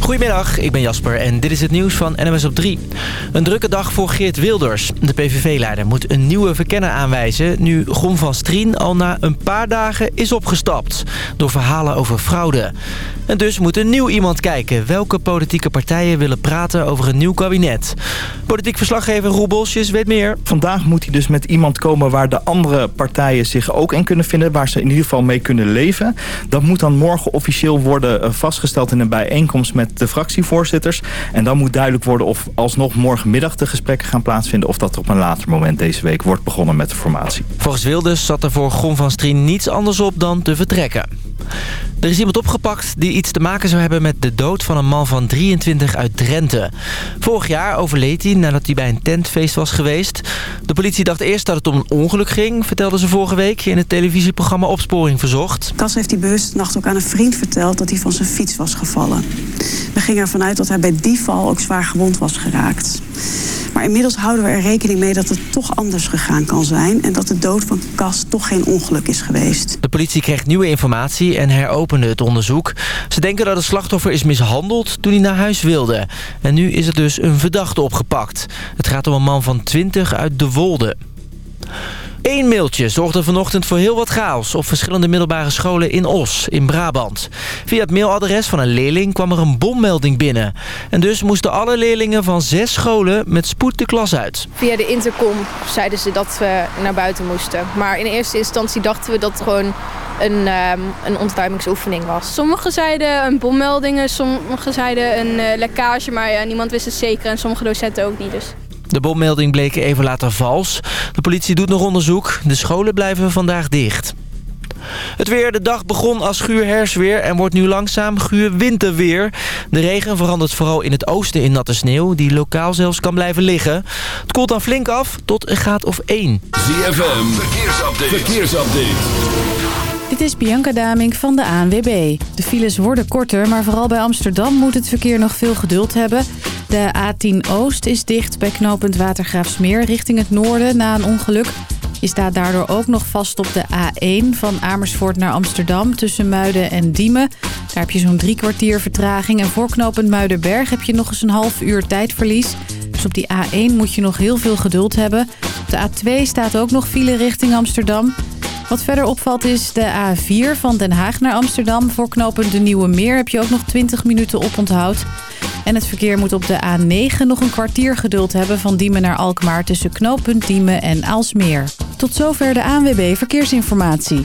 Goedemiddag, ik ben Jasper en dit is het nieuws van NMS op 3. Een drukke dag voor Geert Wilders. De PVV-leider moet een nieuwe verkenner aanwijzen... nu Gon van Strien al na een paar dagen is opgestapt... door verhalen over fraude. En dus moet een nieuw iemand kijken... welke politieke partijen willen praten over een nieuw kabinet. Politiek verslaggever Roel Bosjes weet meer. Vandaag moet hij dus met iemand komen waar de andere partijen zich ook in kunnen vinden... waar ze in ieder geval mee kunnen leven. Dat moet dan morgen officieel worden eh, vastgesteld in een bijeenkomst met de fractievoorzitters. En dan moet duidelijk worden of alsnog morgenmiddag de gesprekken gaan plaatsvinden... of dat op een later moment deze week wordt begonnen met de formatie. Volgens Wilders zat er voor Gon van Strien niets anders op dan te vertrekken. Er is iemand opgepakt die iets te maken zou hebben met de dood van een man van 23 uit Drenthe. Vorig jaar overleed hij nadat hij bij een tentfeest was geweest. De politie dacht eerst dat het om een ongeluk ging, vertelde ze vorige week in het televisieprogramma Opsporing Verzocht. Kas heeft hij bewust nacht ook aan een vriend verteld dat hij van zijn fiets was gevallen. We gingen ervan uit dat hij bij die val ook zwaar gewond was geraakt. Maar inmiddels houden we er rekening mee dat het toch anders gegaan kan zijn... en dat de dood van Cas toch geen ongeluk is geweest. De politie kreeg nieuwe informatie en heropende het onderzoek. Ze denken dat het slachtoffer is mishandeld toen hij naar huis wilde. En nu is er dus een verdachte opgepakt. Het gaat om een man van 20 uit De Wolde. Eén mailtje zorgde vanochtend voor heel wat chaos op verschillende middelbare scholen in Os, in Brabant. Via het mailadres van een leerling kwam er een bommelding binnen. En dus moesten alle leerlingen van zes scholen met spoed de klas uit. Via de intercom zeiden ze dat we naar buiten moesten. Maar in eerste instantie dachten we dat het gewoon een, um, een ontruimingsoefening was. Sommigen zeiden een bommeldingen, sommigen zeiden een uh, lekkage, maar ja, niemand wist het zeker en sommige docenten ook niet. Dus. De bommelding bleek even later vals. De politie doet nog onderzoek. De scholen blijven vandaag dicht. Het weer, de dag begon als guur herfstweer en wordt nu langzaam guur winterweer. De regen verandert vooral in het oosten in natte sneeuw, die lokaal zelfs kan blijven liggen. Het koelt dan flink af tot een graad of 1. ZFM, verkeersupdate. verkeersupdate. Dit is Bianca Daming van de ANWB. De files worden korter, maar vooral bij Amsterdam moet het verkeer nog veel geduld hebben. De A10 Oost is dicht bij knooppunt Watergraafsmeer richting het noorden na een ongeluk. Je staat daardoor ook nog vast op de A1 van Amersfoort naar Amsterdam tussen Muiden en Diemen. Daar heb je zo'n drie kwartier vertraging en voor knooppunt Muidenberg heb je nog eens een half uur tijdverlies. Dus op die A1 moet je nog heel veel geduld hebben. Op de A2 staat ook nog file richting Amsterdam. Wat verder opvalt is de A4 van Den Haag naar Amsterdam. Voor knooppunt de Nieuwe Meer heb je ook nog 20 minuten op onthoud. En het verkeer moet op de A9 nog een kwartier geduld hebben van Diemen naar Alkmaar tussen knooppunt Diemen en Aalsmeer. Tot zover de ANWB Verkeersinformatie.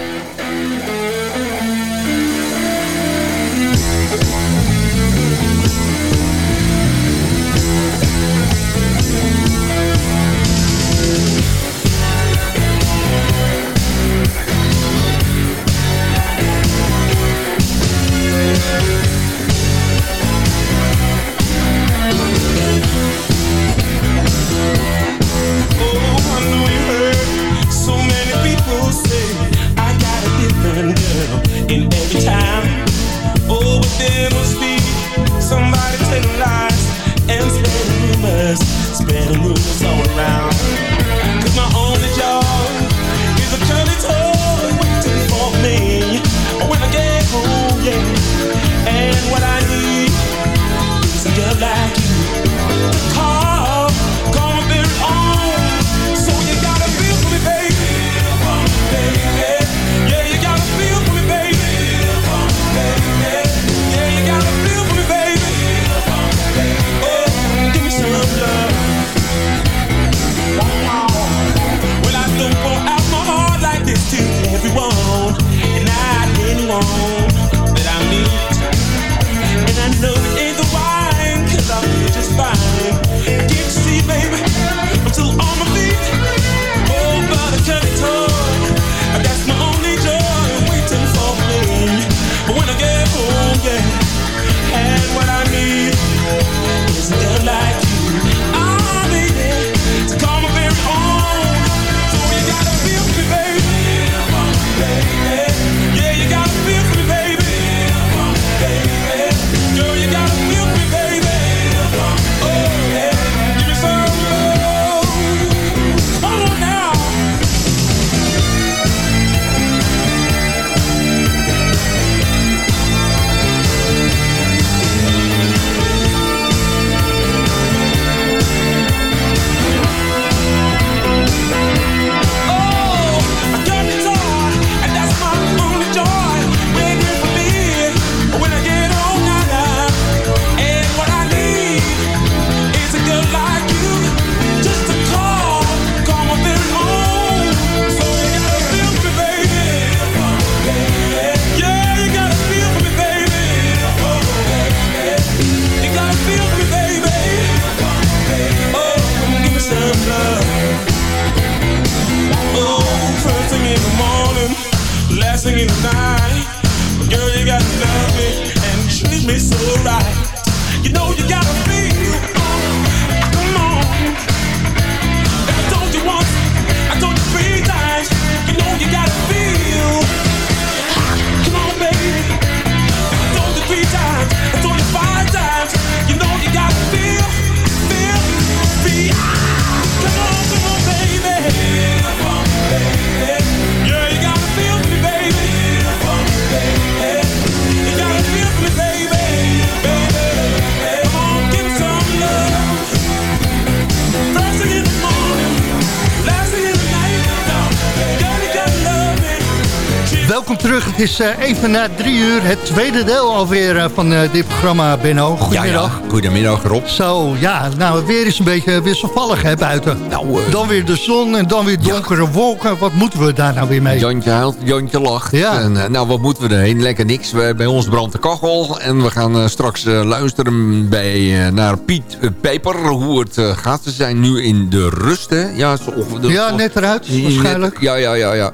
Is uh, even na drie uur. Het tweede deel alweer uh, van uh, dit programma, Benno. Goedemiddag. Ja, ja. Goedemiddag, Rob. Zo, ja. Nou, weer is een beetje wisselvallig hè, buiten. Nou, dan weer de zon en dan weer donkere ja. wolken. Wat moeten we daar nou weer mee? Jantje huilt, Jantje lacht. Ja. En, nou, wat moeten we erheen? Lekker niks. Bij ons brandt de kachel. En we gaan straks luisteren bij, naar Piet Peper. Hoe het gaat. Ze zijn nu in de rust, hè? Ja, zo, de, ja net eruit, waarschijnlijk. Net, ja, ja, ja, ja.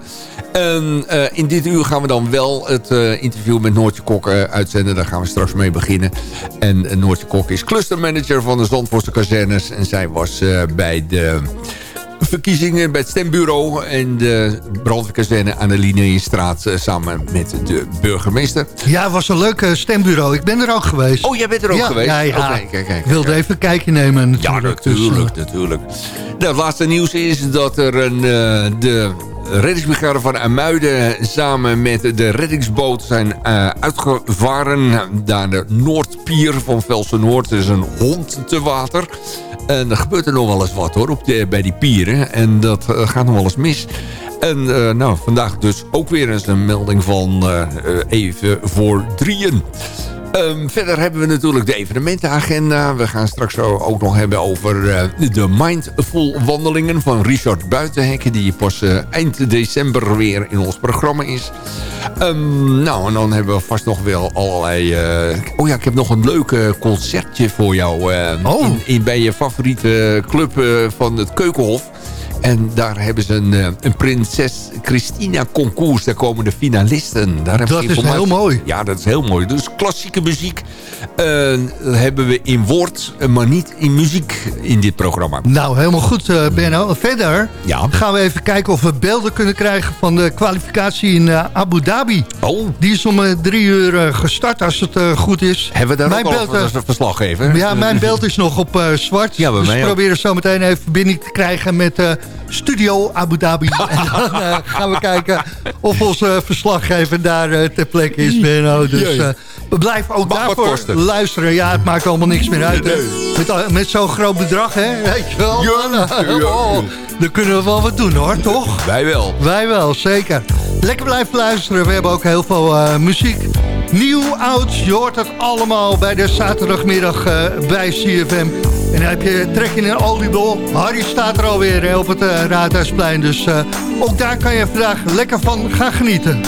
En uh, in dit uur gaan we dan wel het uh, interview met Noortje Kok uh, uitzenden. Daar gaan we straks mee beginnen. En Noortje Kok is clustermanager van de Zandvoortse kazernes. En zij was bij de verkiezingen bij het stembureau... en de brandweerkazerne aan de Lineenstraat samen met de burgemeester. Ja, het was een leuk stembureau. Ik ben er ook geweest. Oh, jij bent er ook ja, geweest? Ja, ja. Okay, kijk, kijk, Ik wilde even een kijkje nemen natuurlijk. Ja, natuurlijk, dus, natuurlijk. Nou, het laatste nieuws is dat er een, de reddingsbrigade van Amuiden samen met de reddingsboot zijn uh, uitgevaren naar de Noordpier van Velsen Noord. Er is een hond te water. En er gebeurt er nog wel eens wat hoor op de, bij die pieren. En dat uh, gaat nog wel eens mis. En uh, nou, vandaag dus ook weer eens een melding van even voor drieën. Um, verder hebben we natuurlijk de evenementenagenda. We gaan straks ook nog hebben over uh, de Mindful wandelingen van Richard Buitenhekken. Die pas uh, eind december weer in ons programma is. Um, nou, en dan hebben we vast nog wel allerlei... Uh, oh ja, ik heb nog een leuk concertje voor jou. oh. in, in, bij je favoriete club van het Keukenhof. En daar hebben ze een, eh, een Prinses Christina concours. Daar komen de finalisten. Daar dat is heel mooi. Ja, dat is heel mooi. Dus klassieke muziek uh, hebben we in woord, maar niet in muziek in dit programma. Nou, helemaal goed, uh, Benno. Verder ja. gaan we even kijken of we beelden kunnen krijgen van de kwalificatie in uh, Abu Dhabi. Oh. Die is om drie uur gestart, als het goed is. Hebben we daar mijn ook beeld, al? Ja, mijn beeld is nog op zwart. Ja, dus we proberen zo meteen even verbinding te krijgen met Studio Abu Dhabi. en dan uh, gaan we kijken of onze verslaggever daar uh, ter plekke is, Benno. Dus uh, we blijven ook Mag daarvoor luisteren. Ja, het maakt allemaal niks meer uit. Met, met zo'n groot bedrag, hè? Weet je wel? Oh, dan kunnen we wel wat doen, hoor, toch? Wij wel. Wij wel, zeker. Lekker blijven luisteren. We hebben ook heel veel muziek. Nieuw, oud, je hoort het allemaal bij de zaterdagmiddag bij CFM. En dan heb je trek in een oliebol. Harry staat er alweer op het uh, Raadhuisplein. Dus uh, ook daar kan je vandaag lekker van gaan genieten.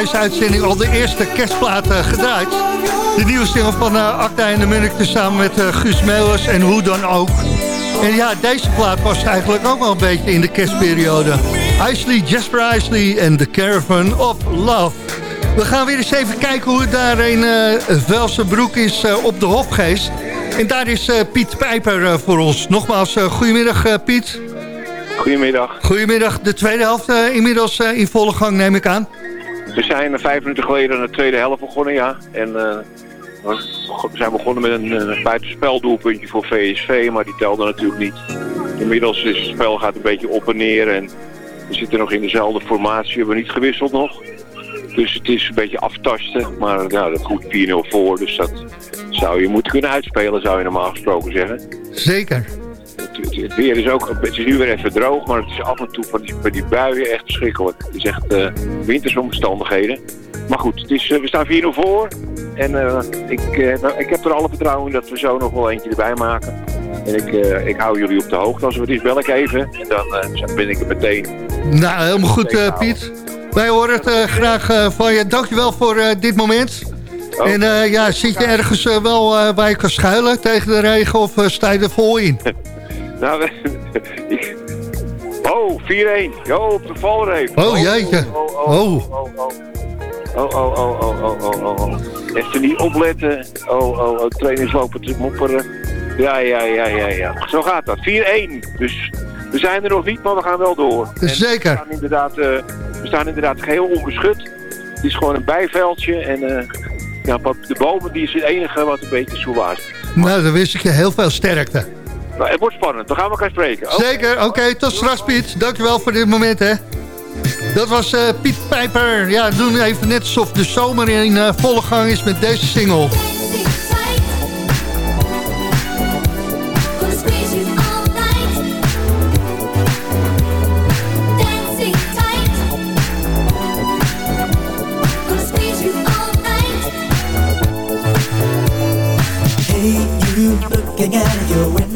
Deze uitzending al de eerste kerstplaat gedraaid. De nieuwe single van uh, Acta en de Munnik samen met uh, Guus Meeuwers en hoe dan ook. En ja, deze plaat was eigenlijk ook wel een beetje in de kerstperiode. Isley, Jasper Isley en The Caravan of Love. We gaan weer eens even kijken hoe het daar in uh, Velsenbroek is op de Hofgeest. En daar is Piet Pijper voor ons. Nogmaals, goedemiddag Piet. Goedemiddag. Goedemiddag. De tweede helft inmiddels in volle gang neem ik aan. We zijn vijf minuten geleden aan de tweede helft begonnen, ja. En we zijn begonnen met een uh, buitenspeldoelpuntje voor VSV, maar die telde natuurlijk niet. Inmiddels is het spel gaat een beetje op en neer en we zitten nog in dezelfde formatie. We hebben niet gewisseld nog. Dus het is een beetje aftasten, maar ja, dat goed 4-0 voor. Dus dat zou je moeten kunnen uitspelen, zou je normaal gesproken zeggen. Zeker. Het, weer is ook, het is nu weer even droog, maar het is af en toe van die, die buien echt verschrikkelijk. Het is echt uh, wintersomstandigheden. Maar goed, het is, uh, we staan 4-0 voor. En uh, ik, uh, ik heb er alle vertrouwen in dat we zo nog wel eentje erbij maken. En ik, uh, ik hou jullie op de hoogte. Als we het is, bel ik even. En dan ben ik er meteen. Nou, helemaal goed Piet. Wij horen het graag van je. Dankjewel voor dit moment. Oh. En ja, zit je ergens wel waar je kan schuilen tegen de regen of sta je er vol in? Nou, oh, 4-1. Jo, op de valreep. Oh, jeetje. Oh oh oh, oh, oh, oh. Oh, oh, oh, oh, oh, oh. Even niet opletten. Oh, oh, oh. Trainers lopen te mopperen. Ja, ja, ja, ja, ja. Zo gaat dat. 4-1. Dus we zijn er nog niet, maar we gaan wel door. Zeker. We, staan inderdaad, uh, we staan inderdaad geheel ongeschud. Het is gewoon een bijveldje. En uh, ja, de bomen die is het enige wat een beetje zo waard Nou, dan wist ik je heel veel sterkte. Nou, het wordt spannend. We gaan elkaar spreken. Zeker. Oké, tot straks Piet. Dankjewel voor dit moment, hè. Dat was uh, Piet Pijper. Ja, doen even net alsof de zomer in uh, volle gang is met deze single. looking out your window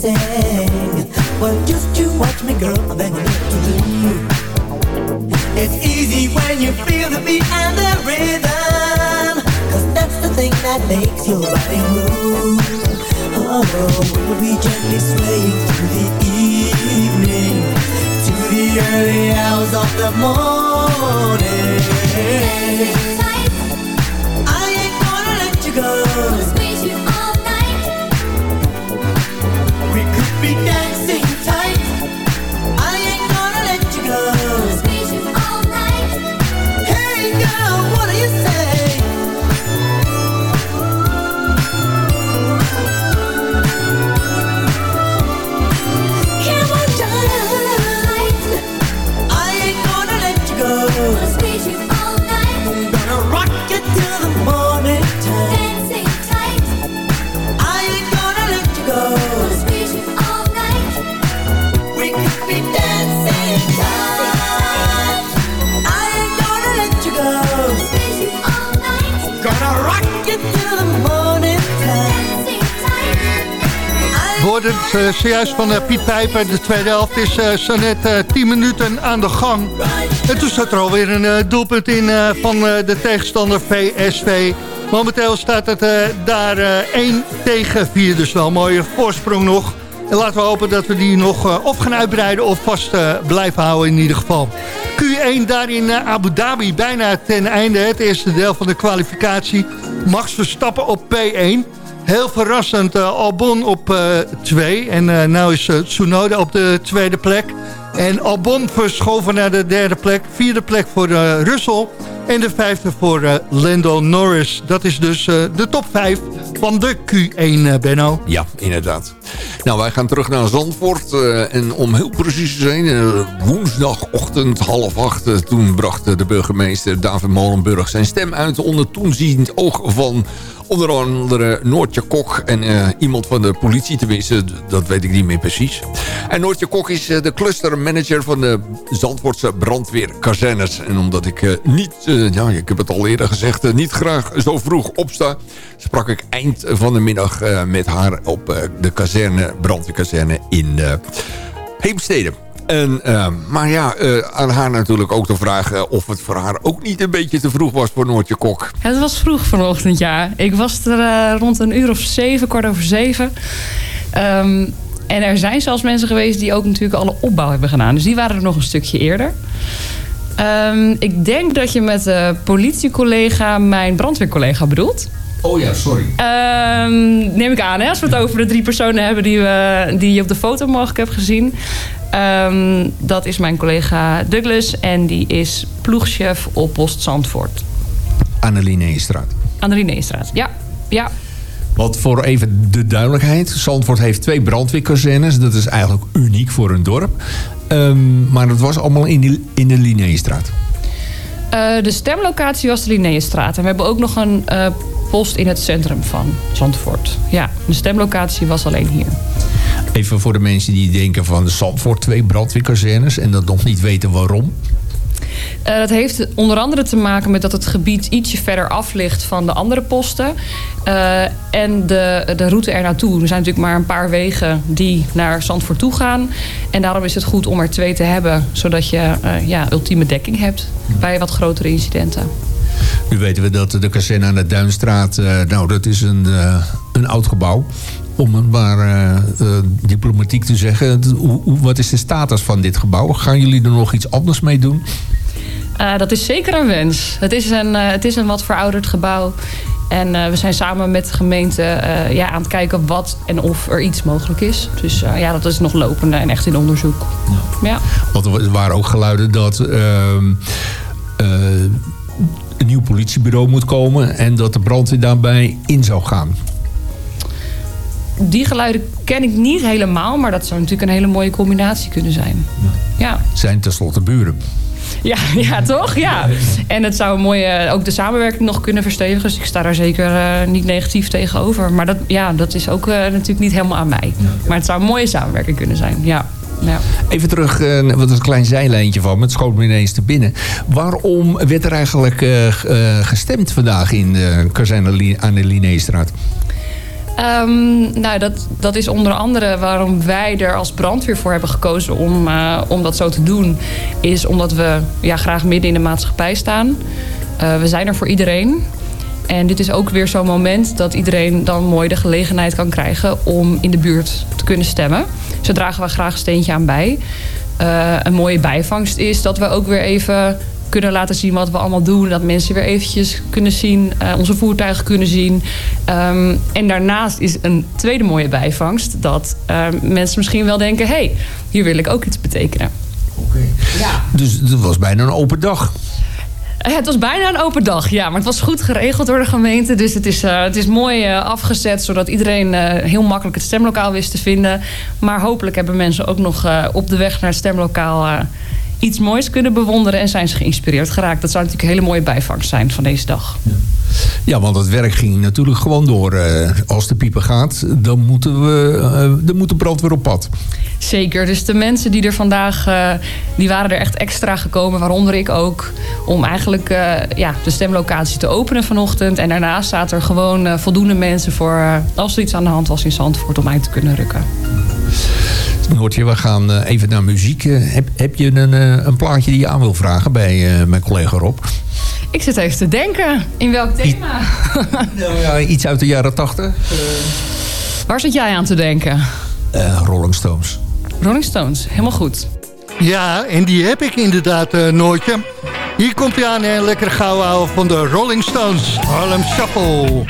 Dancing. Well, just you watch me, girl, then you what to do. It's easy when you feel the beat and the rhythm. Cause that's the thing that makes your body move. Oh, we'll be gently swaying through the evening. To the early hours of the morning. Zojuist van uh, Piet Pijper. De tweede helft is uh, zo net 10 minuten aan de gang. En toen zat er alweer een doelpunt in van de tegenstander VSV. Momenteel staat het daar 1 tegen 4. Dus wel een mooie voorsprong nog. En laten we hopen dat we die nog of gaan uitbreiden of vast blijven houden in ieder geval. Q1 daar in Abu Dhabi bijna ten einde. Het eerste deel van de kwalificatie. Max Verstappen op P1. Heel verrassend uh, Albon op 2. Uh, en uh, nu is Tsunoda op de tweede plek. En Albon verschoven naar de derde plek. Vierde plek voor Russell. En de vijfde voor uh, Lando Norris. Dat is dus uh, de top 5 van de Q1, Benno. Ja, inderdaad. Nou, wij gaan terug naar Zandvoort. en om heel precies te zijn, woensdagochtend half acht... toen bracht de burgemeester David Molenburg zijn stem uit... onder toenziend oog van Onder andere Noortje Kok en uh, iemand van de politie. Tenminste, dat weet ik niet meer precies. En Noortje Kok is uh, de clustermanager van de Zandvoortse brandweerkazernes. En omdat ik uh, niet, ja, ik heb het al eerder gezegd, niet graag zo vroeg opsta... sprak ik eind van de middag met haar op de kazerne, brandweerkazerne in Heemstede. En, uh, maar ja, uh, aan haar natuurlijk ook te vragen of het voor haar ook niet een beetje te vroeg was voor Noortje Kok. Het was vroeg vanochtend, ja. Ik was er uh, rond een uur of zeven, kwart over zeven. Um, en er zijn zelfs mensen geweest die ook natuurlijk alle opbouw hebben gedaan. Dus die waren er nog een stukje eerder. Um, ik denk dat je met de politiecollega mijn brandweercollega bedoelt. Oh ja, sorry. Um, neem ik aan, hè, als we het over de drie personen hebben die, we, die je op de foto mogelijk hebt gezien. Um, dat is mijn collega Douglas en die is ploegchef op Post Zandvoort. Annelie Neestraat. Annelie Neestraat, ja. ja. Want voor even de duidelijkheid. Zandvoort heeft twee brandweerkazernes. Dat is eigenlijk uniek voor een dorp. Um, maar dat was allemaal in de, in de Linnéestraat. Uh, de stemlocatie was de Linnéestraat. En we hebben ook nog een uh, post in het centrum van Zandvoort. Ja, de stemlocatie was alleen hier. Even voor de mensen die denken van de Zandvoort twee brandweerkazernes... en dat nog niet weten waarom. Uh, dat heeft onder andere te maken met dat het gebied ietsje verder af ligt van de andere posten. Uh, en de, de route er naartoe. Er zijn natuurlijk maar een paar wegen die naar Zandvoort toe gaan. En daarom is het goed om er twee te hebben. Zodat je uh, ja, ultieme dekking hebt bij wat grotere incidenten. Nu weten we dat de kazerne aan de Duinstraat... nou, dat is een, een oud gebouw om het maar diplomatiek te zeggen. Wat is de status van dit gebouw? Gaan jullie er nog iets anders mee doen? Uh, dat is zeker een wens. Het is een, het is een wat verouderd gebouw. En we zijn samen met de gemeente ja, aan het kijken wat en of er iets mogelijk is. Dus ja, dat is nog lopende en echt in onderzoek. Ja. ja. Want er waren ook geluiden dat ehm, een nieuw politiebureau moet komen... en dat de brandweer daarbij in zou gaan die geluiden ken ik niet helemaal, maar dat zou natuurlijk een hele mooie combinatie kunnen zijn. Ja. ja. Zijn tenslotte buren. Ja, ja, toch? Ja. En het zou mooie, ook de samenwerking nog kunnen verstevigen. Dus ik sta daar zeker uh, niet negatief tegenover. Maar dat, ja, dat is ook uh, natuurlijk niet helemaal aan mij. Maar het zou een mooie samenwerking kunnen zijn, ja. Ja. Even terug, uh, wat een klein zijlijntje van, het schoot me ineens te binnen. Waarom werd er eigenlijk gestemd vandaag in de kazerne aan de Linnéestraat? Um, nou, dat, dat is onder andere waarom wij er als brandweer voor hebben gekozen om, uh, om dat zo te doen. Is omdat we ja, graag midden in de maatschappij staan. Uh, we zijn er voor iedereen. En dit is ook weer zo'n moment dat iedereen dan mooi de gelegenheid kan krijgen om in de buurt te kunnen stemmen. Daar dragen we graag een steentje aan bij. Uh, een mooie bijvangst is dat we ook weer even kunnen laten zien wat we allemaal doen. Dat mensen weer eventjes kunnen zien, uh, onze voertuigen kunnen zien. Um, en daarnaast is een tweede mooie bijvangst... dat uh, mensen misschien wel denken... hé, hey, hier wil ik ook iets betekenen. Oké. Okay. Ja. Dus het was bijna een open dag. Het was bijna een open dag, ja. Maar het was goed geregeld door de gemeente. Dus het is, uh, het is mooi uh, afgezet, zodat iedereen uh, heel makkelijk het stemlokaal wist te vinden. Maar hopelijk hebben mensen ook nog op de weg naar het stemlokaal iets moois kunnen bewonderen en zijn ze geïnspireerd geraakt. Dat zou natuurlijk een hele mooie bijvangst zijn van deze dag. Ja. Ja, want het werk ging natuurlijk gewoon door. Uh, als de pieper gaat, dan, moeten we, uh, dan moet de brandweer op pad. Zeker. Dus de mensen die er vandaag... Uh, die waren er echt extra gekomen, waaronder ik ook... om eigenlijk ja, de stemlocatie te openen vanochtend. En daarnaast zaten er gewoon voldoende mensen voor... als er iets aan de hand was in Zandvoort om uit te kunnen rukken. Noortje, we gaan even naar muziek. heb, heb je een, een plaatje die je aan wil vragen bij mijn collega Rob? Ik zit even te denken. In welk thema? nou ja, iets uit de jaren tachtig. Uh... Waar zit jij aan te denken? Uh, Rolling Stones. Rolling Stones, helemaal goed. Ja, en die heb ik inderdaad, uh, Noortje. Hier komt hij aan, een lekker gauw van de Rolling Stones. Harlem Shuffle.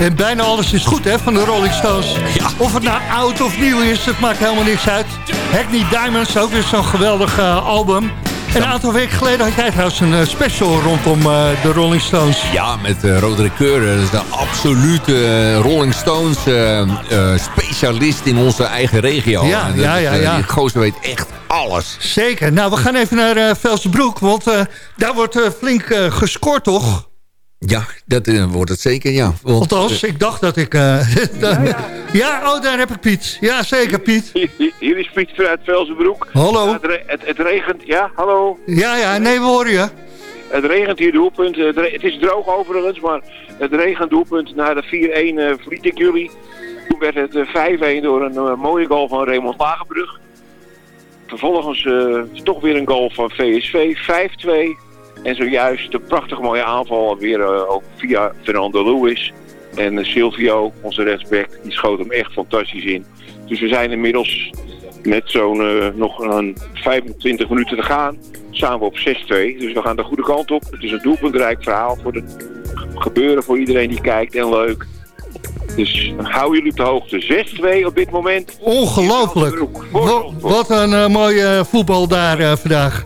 En bijna alles is goed hè, van de Rolling Stones. Of het nou oud of nieuw is, het maakt helemaal niks uit. Hackney Diamonds, ook weer zo'n geweldig uh, album. En een aantal weken geleden had jij trouwens een uh, special rondom uh, de Rolling Stones. Ja, met uh, Roderick Keur. Dat is de absolute Rolling Stones specialist in onze eigen regio. Ja, dat, ja, ja. ja. Die gozer weet echt alles. Zeker. Nou, we gaan even naar uh, Velsenbroek, want daar wordt flink gescoord, toch? Ja, dat uh, wordt het zeker, ja. Want, Althans, ik dacht dat ik... Uh, ja, ja. ja, oh, daar heb ik Piet. Ja, zeker, Piet. Hier is Piet vanuit Velsenbroek. Hallo. Ja, het, re het, het, regent, ja, hallo. Ja, ja, nee, we horen je. Het regent hier doelpunt. Het, het is droog overigens, maar het regent doelpunt na de 4-1 uh, verliet ik jullie. Toen werd het 5-1 door een mooie goal van Raymond Lagenbrug. Vervolgens toch weer een goal van VSV, 5-2. En zojuist de prachtig mooie aanval weer uh, ook via Fernando Lewis. En uh, Silvio, onze rechtsback, die schoot hem echt fantastisch in. Dus we zijn inmiddels met zo'n uh, nog een 25 minuten te gaan. Samen op 6-2. Dus we gaan de goede kant op. Het is een doelpuntrijk verhaal voor het gebeuren voor iedereen die kijkt en leuk. Dus hou jullie op de hoogte. 6-2 op dit moment. Ongelooflijk. Wat, wat een mooie voetbal daar vandaag.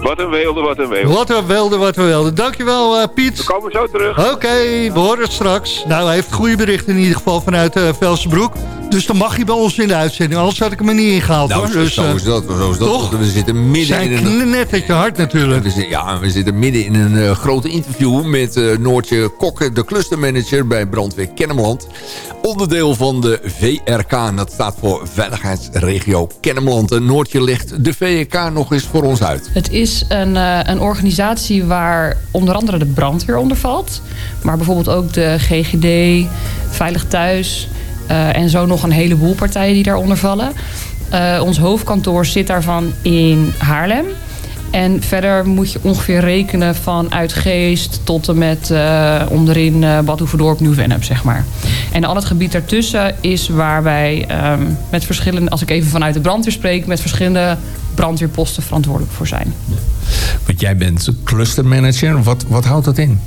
Wat een weelde, wat een weelde. Wat een weelde, wat een weelde. Dankjewel, uh, Piet. We komen zo terug. Oké, we horen het straks. Nou, hij heeft goede berichten in ieder geval vanuit uh, Velsenbroek. Dus dan mag hij bij ons in de uitzending. Anders had ik hem er niet ingehaald. Nou, hoor. Dus, zo is dat. Zo is dat. Toch? We zitten midden Zijn in een... net uit je hart natuurlijk. We zitten, ja, we zitten midden in een uh, groot interview met uh, Noortje Kokke, de clustermanager bij Brandweer Kennemerland. Onderdeel van de VRK. En dat staat voor Veiligheidsregio Kennemerland. En Noortje legt de VRK nog eens voor ons uit. Het is een, uh, een organisatie waar onder andere de brandweer onder valt. Maar bijvoorbeeld ook de GGD, Veilig Thuis... Uh, en zo nog een heleboel partijen die daaronder vallen. Uh, ons hoofdkantoor zit daarvan in Haarlem. En verder moet je ongeveer rekenen van Uitgeest tot en met uh, onderin uh, Bad Nieuw-Vennep, zeg maar. En al het gebied daartussen is waar wij um, met verschillende, als ik even vanuit de brandweer spreek, met verschillende brandweerposten verantwoordelijk voor zijn. Want jij bent clustermanager. Wat, wat houdt dat in?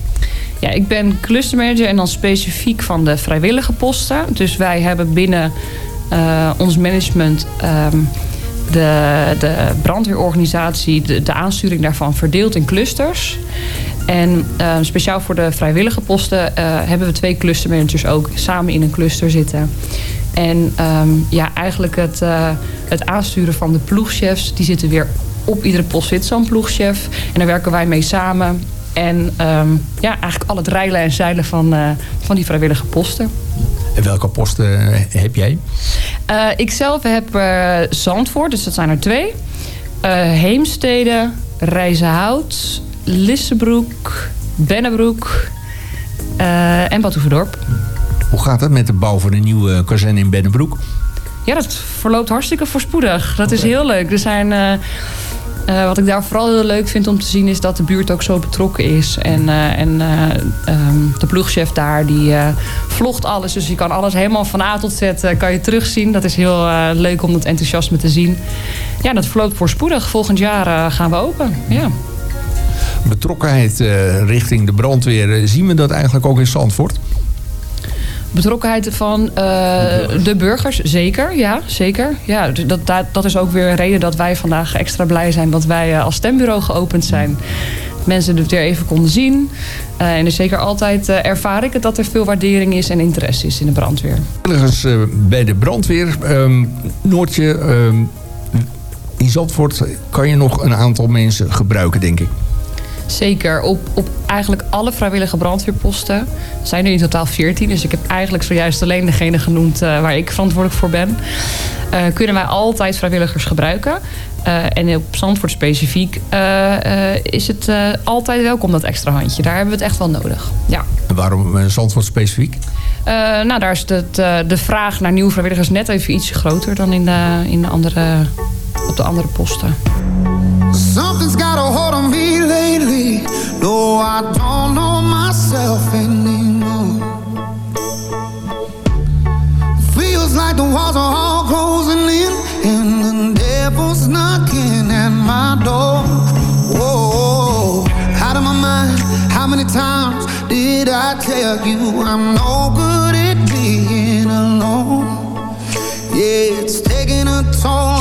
Ja, ik ben clustermanager en dan specifiek van de vrijwillige posten. Dus wij hebben binnen uh, ons management um, de, de brandweerorganisatie, de, aansturing daarvan verdeeld in clusters. En uh, speciaal voor de vrijwillige posten uh, hebben we twee clustermanagers ook samen in een cluster zitten. En um, ja, eigenlijk het, het aansturen van de ploegchefs, die zitten weer op iedere post zit zo'n ploegchef. En daar werken wij mee samen. En um, ja, eigenlijk al het rijlen en zeilen van, uh, van die vrijwillige posten. En welke posten heb jij? Uh, ik zelf heb uh, Zandvoort, dus dat zijn er twee. Heemstede, Rijzenhout, Lissebroek, Bennebroek en Bad Oeverdorp. Hoe gaat het met de bouw van een nieuwe kazerne in Bennebroek? Ja, dat verloopt hartstikke voorspoedig. Dat okay. is heel leuk. Er zijn... Uh, wat ik daar vooral heel leuk vind om te zien is dat de buurt ook zo betrokken is. En, uh, en uh, um, de ploegchef daar die vlogt alles. Dus je kan alles helemaal van A tot Z kan je terugzien. Dat is heel leuk om dat enthousiasme te zien. Ja, dat verloopt voorspoedig. Volgend jaar gaan we open. Ja. Betrokkenheid richting de brandweer. Zien we dat eigenlijk ook in Zandvoort? Betrokkenheid van uh, de burgers, zeker. Ja, zeker. Ja, dat, dat, dat is ook weer een reden dat wij vandaag extra blij zijn dat wij uh, als stembureau geopend zijn. Mensen het weer even konden zien. Uh, en dus zeker altijd ervaar ik het dat er veel waardering is en interesse is in de brandweer. Ergens bij de brandweer, um, Noortje, um, in Zandvoort kan je nog een aantal mensen gebruiken, denk ik. Zeker. Op, op eigenlijk alle vrijwillige brandweerposten zijn er in totaal 14. Dus ik heb eigenlijk zojuist alleen degene genoemd uh, waar ik verantwoordelijk voor ben. Uh, kunnen wij altijd vrijwilligers gebruiken. Uh, en op Zandvoort specifiek is het altijd welkom dat extra handje. Daar hebben we het echt wel nodig. Ja. En waarom Zandvoort specifiek? nou, daar is het, de vraag naar nieuwe vrijwilligers net even iets groter dan in de, in de andere, op de andere posten. Something's got a hold on me lately. No, I don't know myself anymore. Feels like the walls are all closing in, and the devil's knocking at my door. Whoa, out of my mind. How many times did I tell you I'm no good at being alone? Yeah, it's taking a toll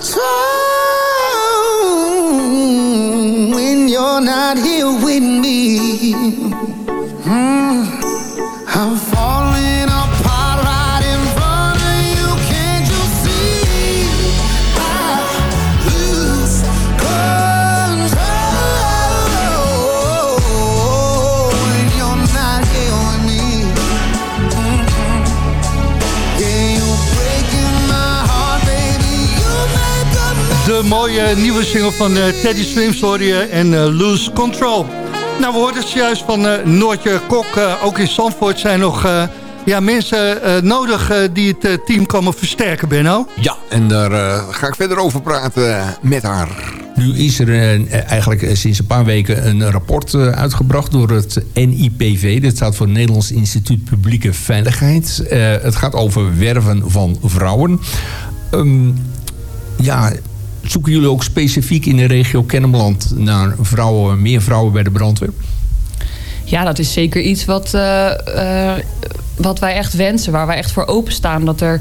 错。Nieuwe single van uh, Teddy Swims en uh, Lose Control. Nou, we hoorden het juist van uh, Noortje Kok. ook in Zandvoort zijn nog ja, mensen nodig die het team komen versterken, Benno. Ja, en daar ga ik verder over praten met haar. Nu is er eigenlijk sinds een paar weken een rapport uitgebracht door het NIPV. Dat staat voor Nederlands Instituut Publieke Veiligheid. het gaat over werven van vrouwen. Um, ja, zoeken jullie ook specifiek in de regio Kennemerland naar vrouwen, meer vrouwen bij de brandweer? Ja, dat is zeker iets wat, uh, wat wij echt wensen, waar wij echt voor openstaan. Dat er,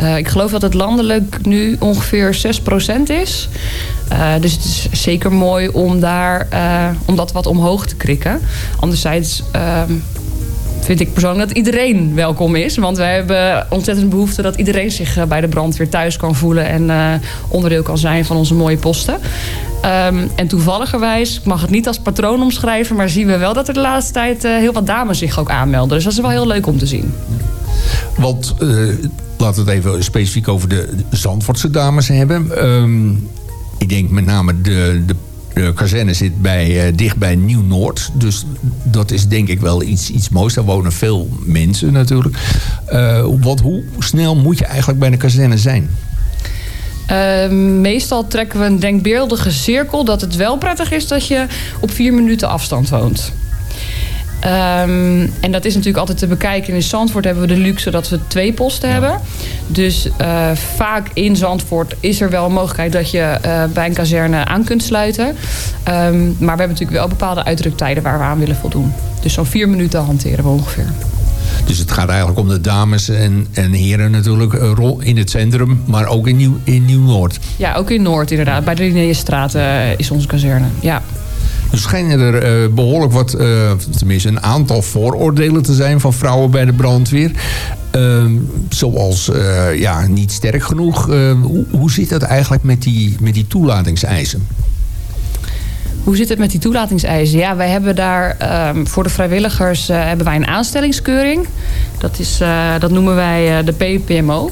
uh, ik geloof dat het landelijk nu ongeveer 6% is. dus het is zeker mooi om, daar, om dat wat omhoog te krikken. Anderzijds ehm, vind ik persoonlijk dat iedereen welkom is. Want wij hebben ontzettend behoefte dat iedereen zich eh, bij de brandweer thuis kan voelen. En uh, onderdeel kan zijn van onze mooie posten. Um, en toevalligerwijs, ik mag het niet als patroon omschrijven... maar zien we wel dat er de laatste tijd uh, heel wat dames zich ook aanmelden. Dus dat is wel heel leuk om te zien. Want, uh, laten we het even specifiek over de Zandvoortse dames hebben. Um, ik denk met name de, de de kazerne zit bij, uh, dicht bij Nieuw-Noord. Dus dat is denk ik wel iets, iets moois. Daar wonen veel mensen natuurlijk. Uh, wat, hoe snel moet je eigenlijk bij een kazerne zijn? Meestal trekken we een denkbeeldige cirkel... dat het wel prettig is dat je op vier minuten afstand woont. Um, en dat is natuurlijk altijd te bekijken. In Zandvoort hebben we de luxe dat we twee posten hebben. Dus uh, vaak in Zandvoort is er wel een mogelijkheid dat je uh, bij een kazerne aan kunt sluiten. Um, maar we hebben natuurlijk wel bepaalde uitdruktijden waar we aan willen voldoen. Dus zo'n vier minuten hanteren we ongeveer. Dus het gaat eigenlijk om de dames en, en heren natuurlijk uh, rol in het centrum, maar ook in Nieuw-Noord. In Nieuw ja, ook in Noord inderdaad. Bij de Linnéestraat is onze kazerne, ja. Er schijnen er uh, behoorlijk wat, uh, tenminste een aantal vooroordelen te zijn van vrouwen bij de brandweer. Ehm, zoals ja, niet sterk genoeg. Hoe, hoe, zit dat eigenlijk met die, met die toelatingseisen? Hoe zit het met die toelatingseisen? Ja, wij hebben daar ehm, voor de vrijwilligers uh, hebben wij een aanstellingskeuring. Dat, is, uh, dat noemen wij uh, de PPMO.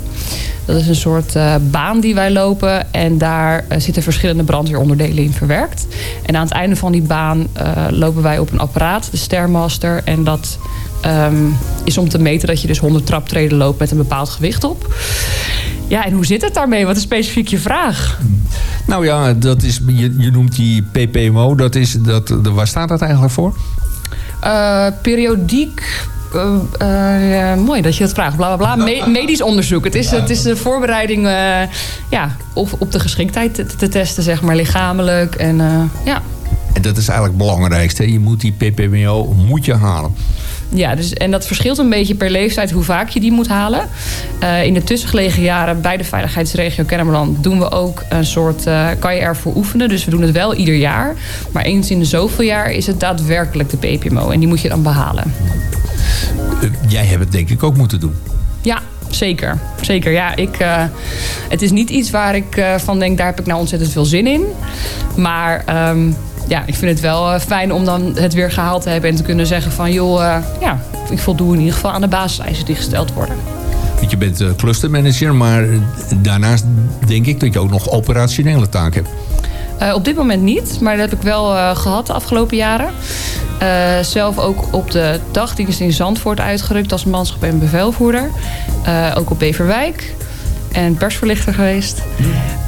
Dat is een soort baan die wij lopen. En daar zitten verschillende brandweeronderdelen in verwerkt. En aan het einde van die baan lopen wij op een apparaat, de Stairmaster. En dat um, is om te meten dat je dus 100 traptreden loopt met een bepaald gewicht op. Ja, en hoe zit het daarmee? Wat is specifiek je vraag? Nou ja, dat is, je, je noemt die PPMO. Dat is, dat, waar staat dat eigenlijk voor? Uh, periodiek uh, uh, mooi dat je dat vraagt. Bla, bla, bla. medisch onderzoek. Het is, het is de voorbereiding uh, ja, op, op de geschiktheid te, te, testen, zeg maar, lichamelijk. En, ja. en dat is eigenlijk het belangrijkste. Je moet die PPMO moet je halen. Ja, dus, en dat verschilt een beetje per leeftijd hoe vaak je die moet halen. Uh, in de tussengelegen jaren bij de veiligheidsregio Kennemerland doen we ook een soort, uh, kan je ervoor oefenen. Dus we doen het wel ieder jaar. Maar eens in de zoveel jaar is het daadwerkelijk de PPMO. En die moet je dan behalen. Uh, jij hebt het denk ik ook moeten doen. Ja, zeker. Zeker, ja. Ik, uh, het is niet iets waar ik uh, van denk, daar heb ik nou ontzettend veel zin in. Maar um, ja, ik vind het wel uh, fijn om dan het weer gehaald te hebben... en te kunnen zeggen van, joh, ja, ik voldoe in ieder geval aan de basiseisen die gesteld worden. Want je bent clustermanager, maar daarnaast denk ik dat je ook nog operationele taken hebt. Uh, op dit moment niet, maar dat heb ik wel uh, gehad de afgelopen jaren. Uh, zelf ook op de dagdienst in Zandvoort uitgerukt als manschap en bevelvoerder. ook op Beverwijk en persverlichter geweest.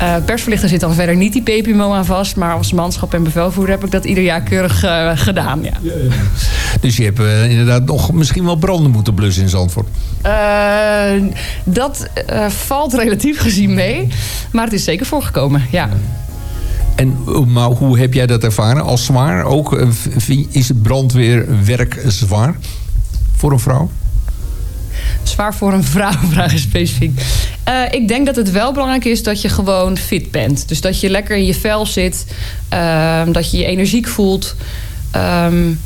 Uh, persverlichter zit dan verder niet die PPMO aan vast. Maar als manschap en bevelvoerder heb ik dat ieder jaar keurig uh, gedaan. Ja. Ja, ja. Dus je hebt uh, inderdaad nog misschien wel branden moeten blussen in Zandvoort? dat valt relatief gezien mee. Maar het is zeker voorgekomen, ja. En maar hoe heb jij dat ervaren? Als zwaar ook? Is het brandweerwerk zwaar voor een vrouw? Zwaar voor een vrouw, vraag je specifiek. Uh, ik denk dat het wel belangrijk is dat je gewoon fit bent. Dus dat je lekker in je vel zit. Uh, dat je je energiek voelt. Um,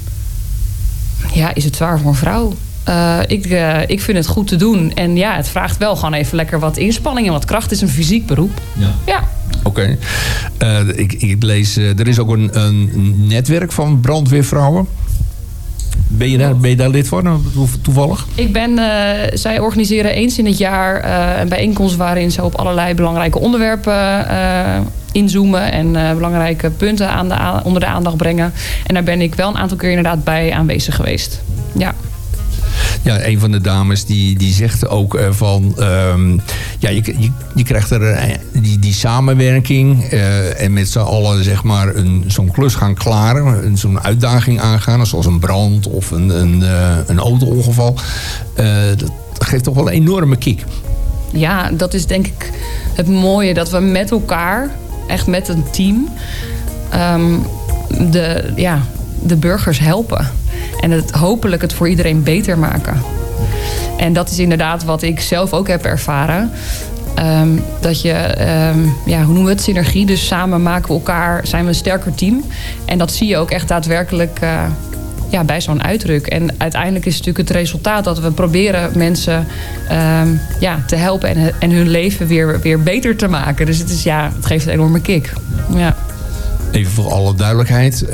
ja, is het zwaar voor een vrouw? Uh, ik, ik vind het goed te doen. En ja, het vraagt wel gewoon even lekker wat inspanning en wat kracht. Het is een fysiek beroep. Ja. ja. Oké. Okay. ik, ik lees, er is ook een, een netwerk van brandweervrouwen. Ben je, daar, ben daar lid van, toevallig? Ik ben, uh, zij organiseren eens in het jaar uh, een bijeenkomst... waarin ze op allerlei belangrijke onderwerpen inzoomen... en belangrijke punten aan de, onder de aandacht brengen. En daar ben ik wel een aantal keer inderdaad bij aanwezig geweest. Ja ja, een van de dames die, die zegt ook uh, van... Um, ja, je, je, krijgt er uh, die, die samenwerking... Uh, en met z'n allen zeg maar zo'n klus gaan klaren. Zo'n uitdaging aangaan. Zoals een brand of een, een, een auto-ongeval. dat geeft toch wel een enorme kick. Ja, dat is denk ik het mooie. Dat we met elkaar, echt met een team... Um, de, ja, de burgers helpen. En het, hopelijk het voor iedereen beter maken. En dat is inderdaad wat ik zelf ook heb ervaren. Um, dat je, um, ja, hoe noemen we het, synergie. Dus samen maken we elkaar, zijn we een sterker team. En dat zie je ook echt daadwerkelijk uh, ja, bij zo'n uitdruk. En uiteindelijk is het natuurlijk het resultaat dat we proberen mensen um, ja, te helpen en, en hun leven weer, weer beter te maken. Dus het, is, ja, het geeft een enorme kick. Ja. Even voor alle duidelijkheid.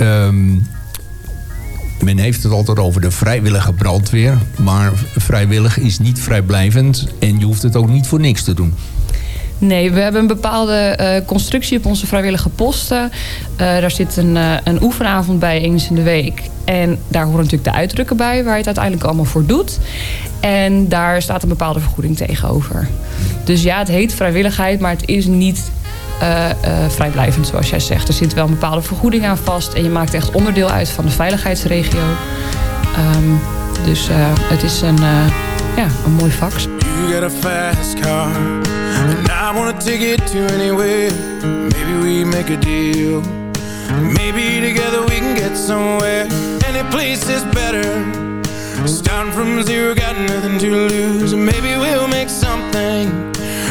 Men heeft het altijd over de vrijwillige brandweer. Maar vrijwillig is niet vrijblijvend. En je hoeft het ook niet voor niks te doen. Nee, we hebben een bepaalde uh, constructie op onze vrijwillige posten. Uh, daar zit een, uh, een oefenavond bij eens in de week. En daar horen natuurlijk de uitdrukken bij waar je het uiteindelijk allemaal voor doet. En daar staat een bepaalde vergoeding tegenover. Dus ja, het heet vrijwilligheid, maar het is niet vrijblijvend, zoals jij zegt. Er zit wel een bepaalde vergoeding aan vast. En je maakt echt onderdeel uit van de veiligheidsregio. Um, dus uh, het is een, ja, een mooi vak. You got a fast car. And I wanna take it to anywhere. Maybe we make a deal. Maybe together we can get somewhere. Any place is better. Starting from zero, got nothing to lose. Maybe we'll make something.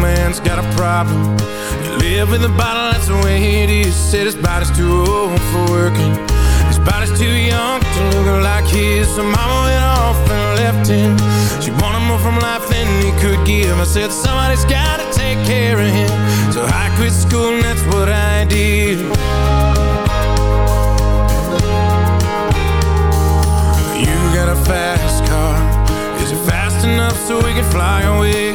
man's got a problem. He live with a bottle, that's the way it is. Said his body's too old for working. His body's too young to look like his. So mama went off and left him. She wanted more from life than he could give. I said somebody's gotta take care of him. So I quit school and that's what I did. You got a fast car. Is it fast enough so we can fly away?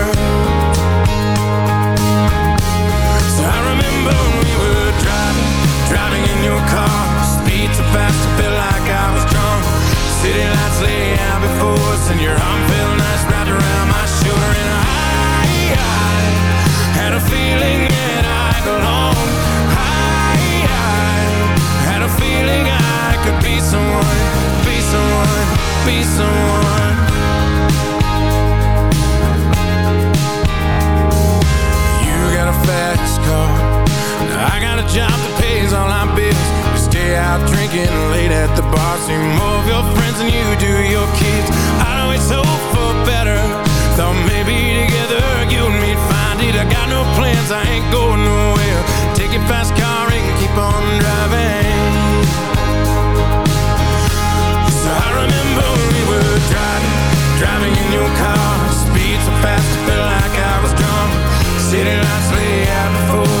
I got a job that pays all our bills. We stay out drinking late at the bar. See more of your friends than you do your kids. I always hope for better. Thought maybe together you and me'd find it. I got no plans, I ain't going nowhere. Take your fast car and keep on driving. So I remember we were driving Driving in your car. Speed so fast I felt like I was drunk. City lights lay out before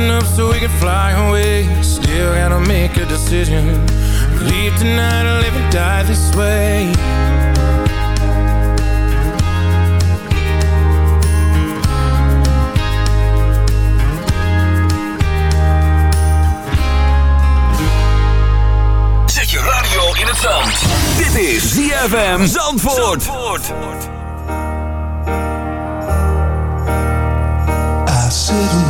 fast enough so we can fly away? Still gotta make a decision Leave tonight or live and die this way Zet je radio in het zand. Dit is ZFM Zandvoort. I sit.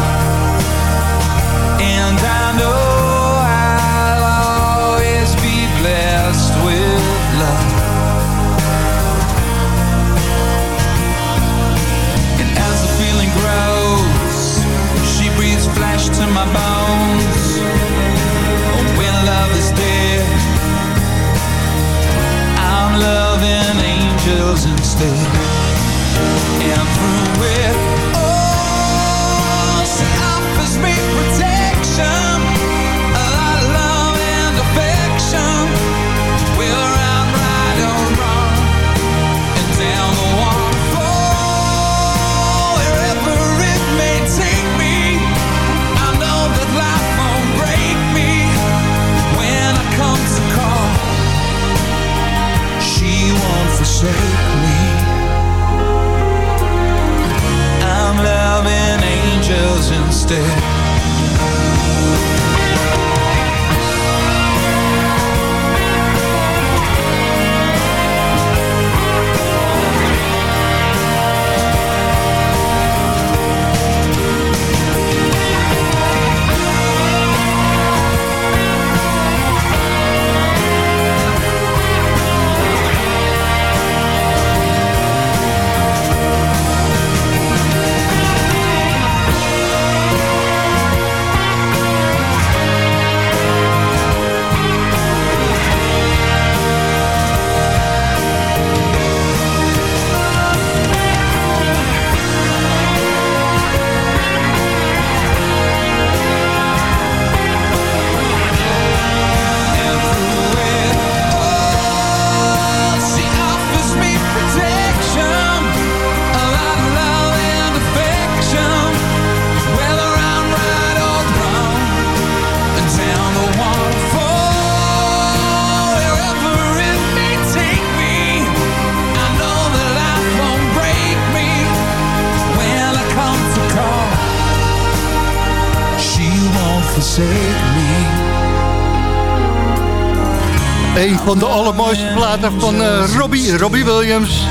van de allermooiste platen van eh, Robbie, Robbie Williams.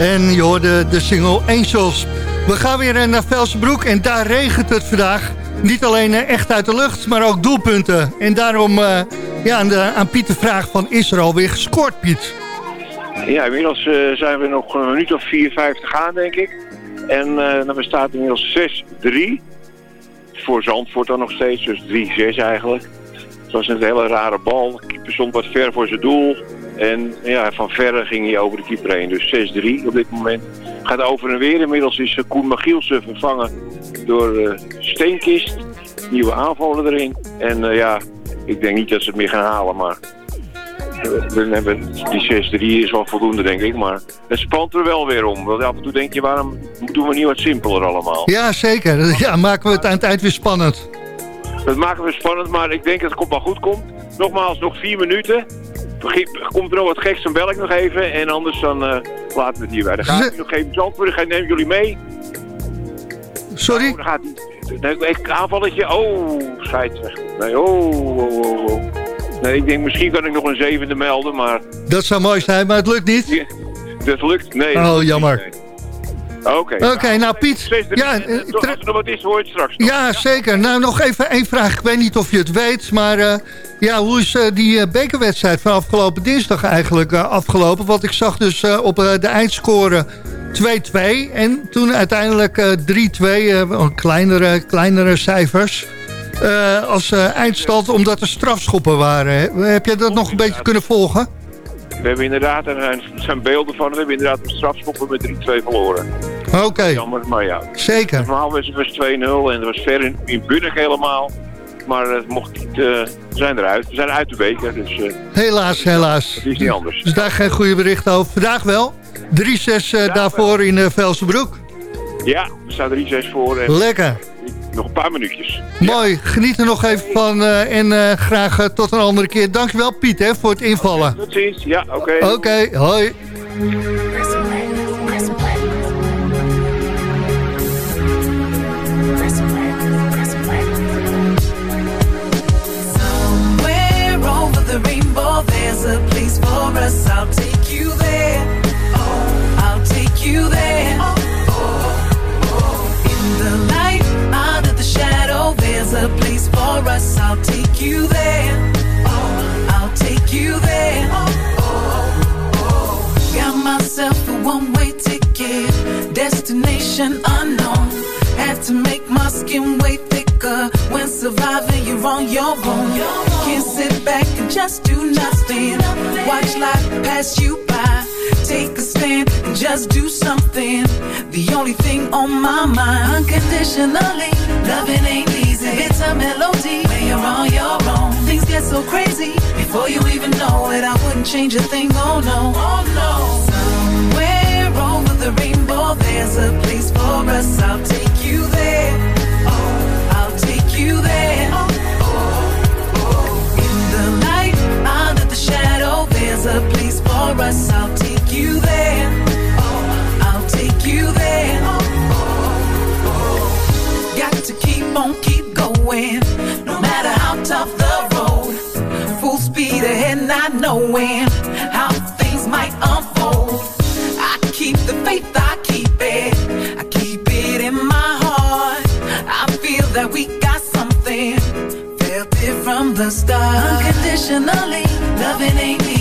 En je hoorde de single Angels. We gaan weer eh, naar Velsenbroek en daar regent het vandaag. Niet alleen eh, echt uit de lucht, maar ook doelpunten. En daarom ja, aan, de, aan Piet de vraag van is er alweer gescoord, Piet? Ja, inmiddels zijn we nog een minuut of 4, 5 te gaan, denk ik. En dan bestaat inmiddels 6-3. Voor Zandvoort dan nog steeds, dus 3-6 eigenlijk. Het was een hele rare bal. De keeper stond wat ver voor zijn doel. En ja, van verre ging hij over de keeper heen. Dus 6-3 op dit moment. Gaat over en weer. Inmiddels is eh, Koen Magielsen vervangen door eh, Steenkist. Nieuwe aanvaller erin. En eh, ja, ik denk niet dat ze het meer gaan halen, maar... We hebben, die 6-3 is wel voldoende, denk ik. Maar het spant er wel weer om. Want af en toe denk je, waarom doen we niet wat simpeler allemaal? Ja, zeker. Ja, maken we het aan het eind weer spannend. Dat maken we spannend, maar ik denk dat het wel goed komt. Nogmaals, nog vier minuten. Komt er nog wat geks, dan bel ik nog even. En anders dan eh, laten we het hierbij. Dan ga ik nog even zandvoort. Ik neem jullie mee. Sorry? Oh, dan gaat ik- aanvalletje. Oh, scheidsrechter. Nee, oh, oh, oh, oh. Nee, ik denk misschien kan ik nog een zevende melden, maar Dat zou mooi zijn, maar het lukt niet. dat lukt. Nee. Oh, jammer. nee. Oké. Oké, nou Piet. Ja, Ja, eh, als er nog wat is, hoor je het straks. nog. Ja, zeker. Nou, nog even één vraag. Ik weet niet of je het weet, maar eh, ja, hoe is eh, die eh, bekerwedstrijd van afgelopen dinsdag eigenlijk eh, afgelopen? Want ik zag dus eh, op eh, de eindscore 2-2 en toen uiteindelijk eh, 3-2, eh, kleinere, kleinere cijfers. eh, als eh, eindstand omdat er strafschoppen waren. Heb jij dat nog een beetje kunnen volgen? We hebben inderdaad, er zijn, er zijn beelden van, we hebben inderdaad een strafschoppen met 3-2 verloren. Oké, Jammer, maar ja. zeker. Normaal was het was 2-0 en het was ver in, in Bunnik helemaal. Maar het mocht niet, eh, we zijn eruit. We zijn uit de beker, dus eh, Helaas, helaas. het is niet anders. Dus daar geen goede berichten over. Vandaag wel. 3-6 eh, daarvoor in Velsenbroek. Ja, we staan er 3-6 voor. En Lekker. Nog een paar minuutjes. Mooi, geniet er nog even van en graag tot een andere keer. Dankjewel Piet hè, voor het invallen. Tot ziens, ja, oké. Oké, hoi. there's a place for us, I'll take you there. Oh, I'll take you there. Shadow, there's a place for us, I'll take you there. Oh, I'll take you there. Got myself a one-way ticket, destination unknown. Had to make my skin way thicker when surviving you're on your own. Can't sit back and just do nothing. Watch life pass you by. Take a stand and just do something. The only thing on my mind, unconditionally, loving ain't easy. It's a melody when you're on your own. Things get so crazy before you even know it. I wouldn't change a thing, oh no, oh no. Somewhere over the rainbow, there's a place for us. I'll take you there. Oh, I'll take you there. Oh, oh, oh. In the light, under the shadow, there's a place for us. I'll keep on keep going. Full speed ahead and i know knowing how things might unfold. I keep the faith, I keep it, I keep it in my heart. I feel that we got something, felt it from the start. Unconditionally, loving ain't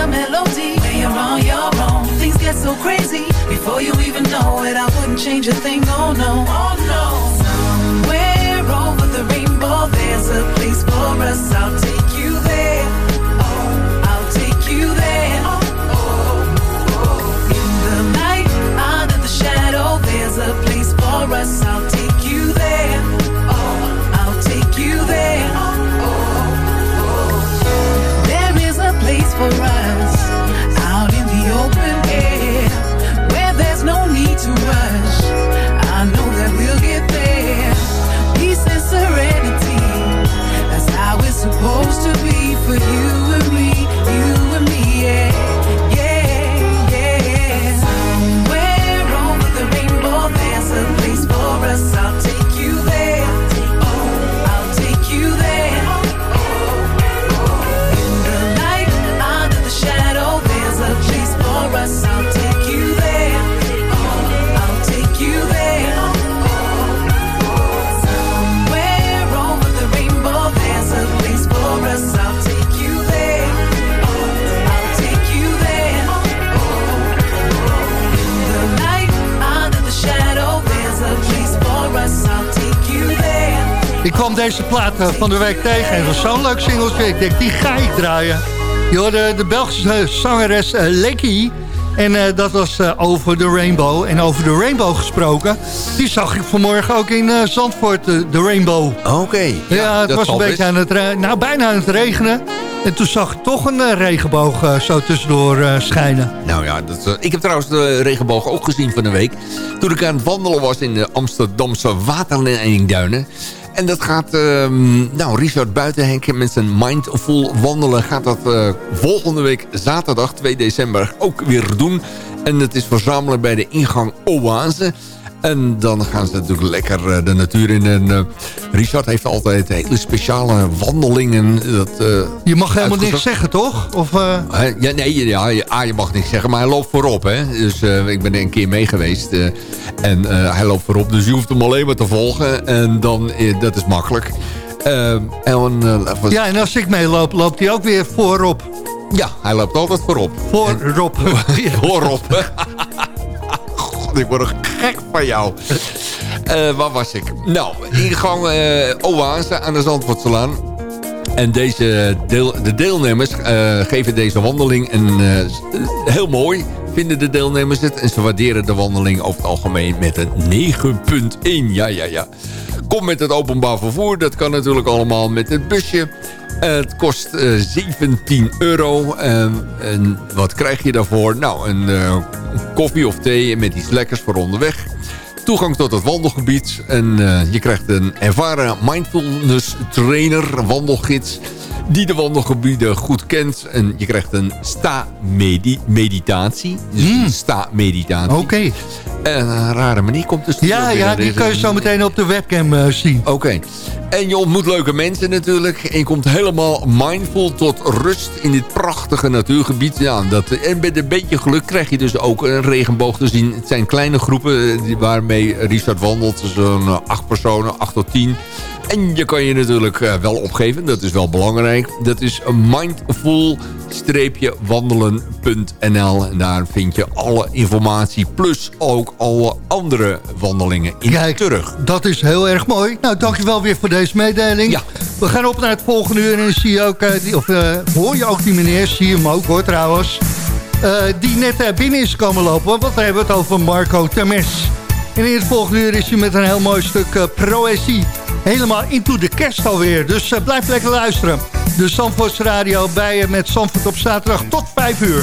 a melody when you're on your own. Things get so crazy before you even know it. I wouldn't change a thing, oh no. Oh no. Somewhere over the rainbow, there's a place for us. I'll take you there. Oh, I'll take you there. Oh, oh, oh. In the light, under the shadow, there's a place for us. I'll take you there. Oh, I'll take you. There kwam deze plaat eh, van de week tegen en het was zo'n leuk singeltje. Ik denk, die ga ik draaien. Je hoorde de Belgische zangeres uh, Lekkie. En eh, dat was eh, over de Rainbow. En over de Rainbow gesproken. Die zag ik vanmorgen ook in eh, Zandvoort, de Rainbow. Oké. Ja, het dat was een beetje best. aan het, nou, bijna aan het regenen. En toen zag ik toch een eh, regenboog eh, zo tussendoor eh, schijnen. Nou ja, dat, eh, ik heb trouwens de regenboog ook gezien van de week. Toen ik aan het wandelen was in de Amsterdamse waterleidingduinen. En dat gaat, ehm, nou, Richard Buitenhenk met zijn Mindful wandelen... gaat dat eh, volgende week zaterdag 2 december ook weer doen. En het is verzamelen bij de ingang Oase. En dan gaan ze natuurlijk lekker eh, de natuur in. En eh, Richard heeft altijd hele speciale wandelingen. Dat, eh, Je mag helemaal niks zeggen, toch? Of? Ja, nee, ja, ja, ah, je mag niks zeggen, maar hij loopt voorop. Hè? Dus ik ben er een keer mee geweest. en hij loopt voorop, dus je hoeft hem alleen maar te volgen. En dan, dat is makkelijk. En, was- ja, en als ik meeloop, loopt hij ook weer voorop. ja, hij loopt altijd voorop. Voorop. Voorop. Ik word gek van jou. Eh, waar was ik? Nou, ingang eh Oase aan de Zandvoortselaan. En deze deel, de deelnemers eh, geven deze wandeling een, heel mooi, vinden de deelnemers het. En ze waarderen de wandeling over het algemeen met een 9.1. Ja, ja, ja. Kom met het openbaar vervoer. Dat kan natuurlijk allemaal met het busje. Eh, het kost eh, 17 euro. En, en wat krijg je daarvoor? Nou, een eh, koffie of thee met iets lekkers voor onderweg toegang tot het wandelgebied. En je krijgt een ervaren mindfulness trainer, wandelgids die de wandelgebieden goed kent. En je krijgt een sta-meditatie. Dus Hmm. sta-meditatie. Oké. En een rare manier komt dus... Ja, ja, die kun je zo meteen op de webcam eh, zien. Oké. En je ontmoet leuke mensen natuurlijk. En je komt helemaal mindful tot rust in dit prachtige natuurgebied. Ja, dat, en met een beetje geluk krijg je dus ook een regenboog te zien. Het zijn kleine groepen eh, waarmee Richard wandelt. Zo'n eh, acht personen, acht tot tien. En je kan je natuurlijk eh, wel opgeven. Dat is wel belangrijk. Dat is mindful-wandelen.nl. En daar vind je alle informatie. Plus ook alle andere wandelingen in Kijk, terug. dat is heel erg mooi. Nou, dankjewel weer voor deze mededeling. We gaan op naar het volgende uur en zie je ook, eh, die, of eh, hoor je ook die meneer, zie je hem ook hoor trouwens, die net binnen is komen lopen. Want we hebben het over Marco Temes. En in het volgende uur is hij met een heel mooi stuk proëzie. Helemaal into de kerst alweer. Dus eh, blijf lekker luisteren. De Zandvoorts Radio bij je met Zandvoort op zaterdag tot 5 uur.